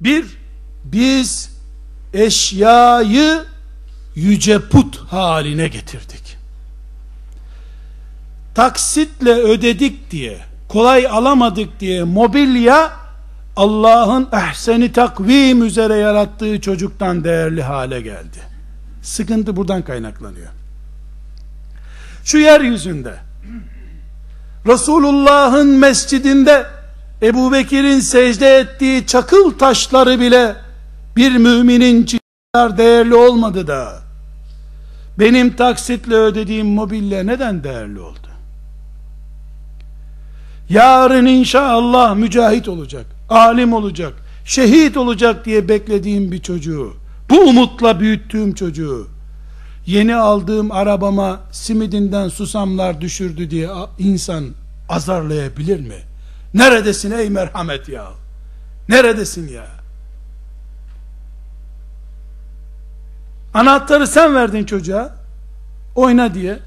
Bir, biz eşyayı yüce put haline getirdik. Taksitle ödedik diye, kolay alamadık diye mobilya Allah'ın ehseni takvim üzere yarattığı çocuktan değerli hale geldi. Sıkıntı buradan kaynaklanıyor. Şu yeryüzünde Resulullah'ın mescidinde Ebu Bekir'in secde ettiği çakıl taşları bile bir müminin kadar değerli olmadı da benim taksitle ödediğim mobille neden değerli oldu? Yarın inşallah mücahit olacak, alim olacak, şehit olacak diye beklediğim bir çocuğu, bu umutla büyüttüğüm çocuğu, yeni aldığım arabama simidinden susamlar düşürdü diye insan azarlayabilir mi? Neredesin ey merhamet ya? Neredesin ya? Anahtarı sen verdin çocuğa. Oyna diye.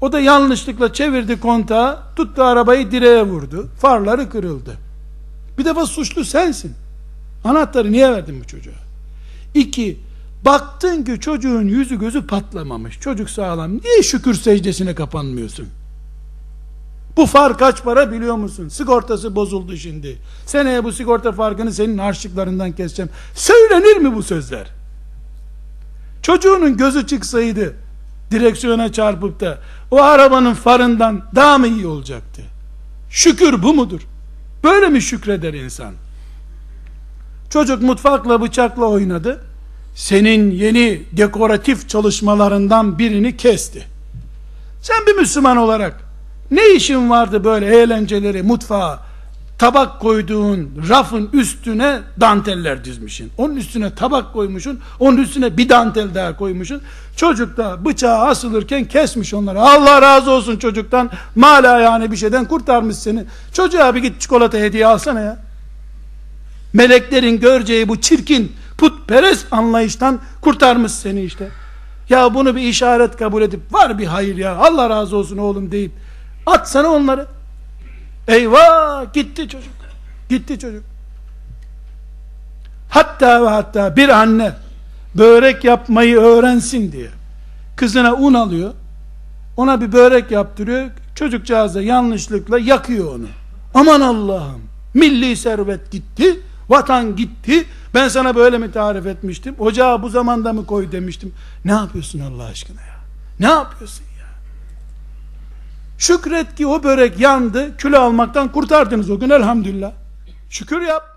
O da yanlışlıkla çevirdi kontağı, tuttu arabayı direğe vurdu. Farları kırıldı. Bir defa suçlu sensin. Anahtarı niye verdin bu çocuğa? İki, baktın ki çocuğun yüzü gözü patlamamış. Çocuk sağlam. Niye şükür secdesine kapanmıyorsun? Bu far kaç para biliyor musun? Sigortası bozuldu şimdi. Seneye bu sigorta farkını senin harçlıklarından keseceğim. Söylenir mi bu sözler? Çocuğunun gözü çıksaydı direksiyona çarpıp da o arabanın farından daha mı iyi olacaktı? Şükür bu mudur? Böyle mi şükreder insan? Çocuk mutfakla bıçakla oynadı. Senin yeni dekoratif çalışmalarından birini kesti. Sen bir Müslüman olarak ne işin vardı böyle eğlenceleri mutfağa tabak koyduğun rafın üstüne danteller dizmişsin. Onun üstüne tabak koymuşsun. Onun üstüne bir dantel daha koymuşsun. Çocuk da bıçağı asılırken kesmiş onları. Allah razı olsun çocuktan. Mala yani bir şeyden kurtarmış seni. Çocuğa bir git çikolata hediye alsana ya. Meleklerin göreceği bu çirkin putperest anlayıştan kurtarmış seni işte. Ya bunu bir işaret kabul edip var bir hayır ya Allah razı olsun oğlum deyip atsana onları. Eyvah gitti çocuk. Gitti çocuk. Hatta ve hatta bir anne börek yapmayı öğrensin diye kızına un alıyor. Ona bir börek yaptırıyor. Çocukcağız da yanlışlıkla yakıyor onu. Aman Allah'ım. Milli servet gitti. Vatan gitti. Ben sana böyle mi tarif etmiştim? Ocağı bu zamanda mı koy demiştim. Ne yapıyorsun Allah aşkına ya? Ne yapıyorsun? Şükret ki o börek yandı, kilo almaktan kurtardınız o gün elhamdülillah. Şükür yap.